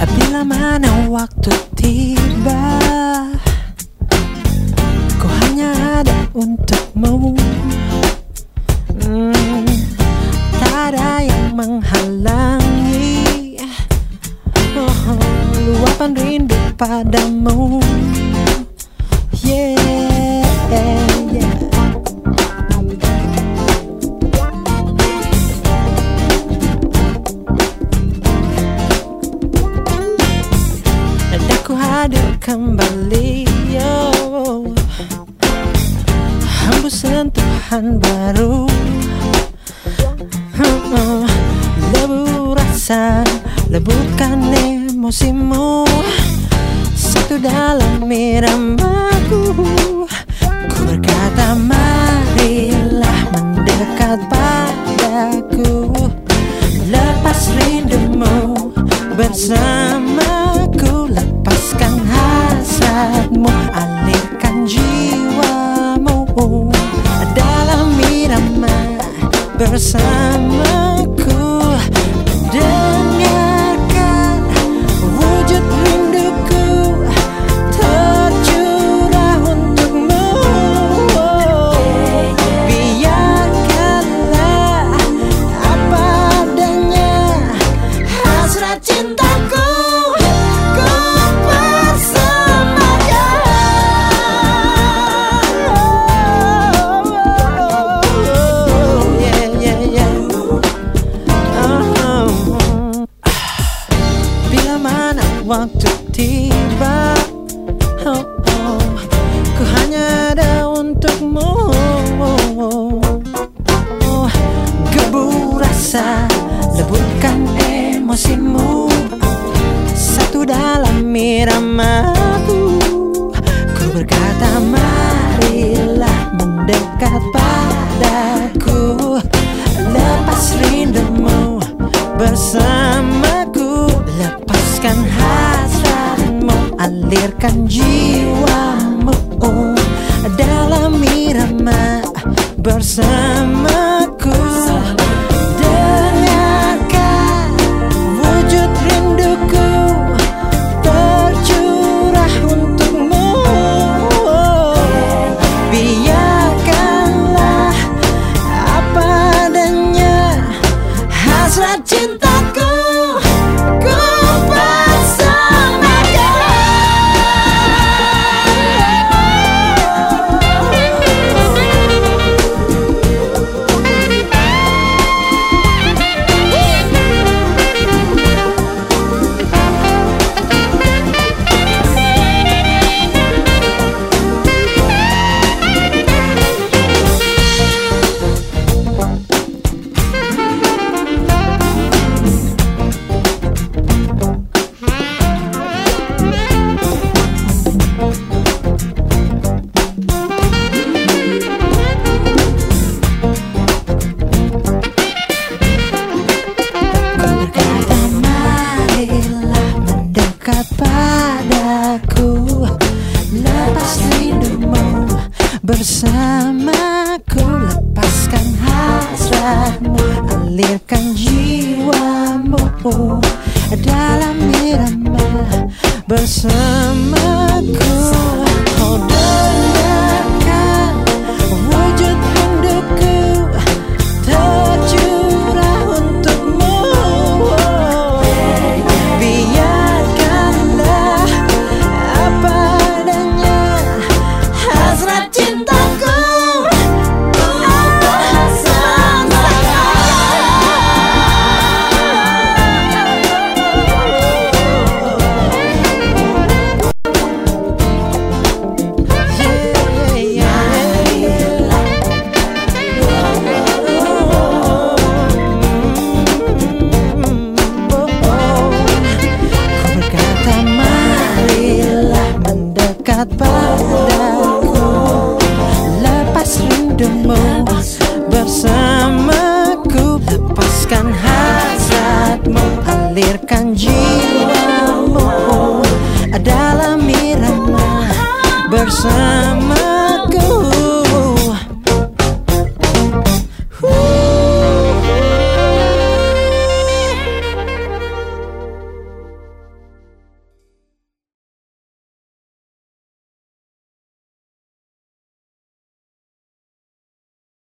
Bila mana waktu tiba Ku hanya ada untukmu. Hmm, Tak ada yang menghalangi. Oh, Luapan rindu padamu. Yeah, hadir kembali yo. Hembus sentuhan baru. Hmm, Lebu rasa Lebukan emosimu. Satu dalam iramaku Ku berkata marilah mendekat padaku. Lepas rindumu bersamaku hasratmu Alirkan jiwamu. Dalam irama bersamaku waktu tiba. Oh, oh, Ku hanya ada untukmu. Oh, Gebu rasa Leburkan emosimu. Satu dalam iramaku. Ku berkata marilah mendekat Jiwamu Dalam irama bersamaku. Dengarkan wujud rinduku Tercurah untukmu? Biarkanlah apa adanya Hasrat cintaku bersamaku. Lepaskan hasratmu Alirkan jiwamu. Dalam irama bersamaku rindumu bersamaku. Lepaskan hasratmu Alirkan jiwamu. Dalam irama bersama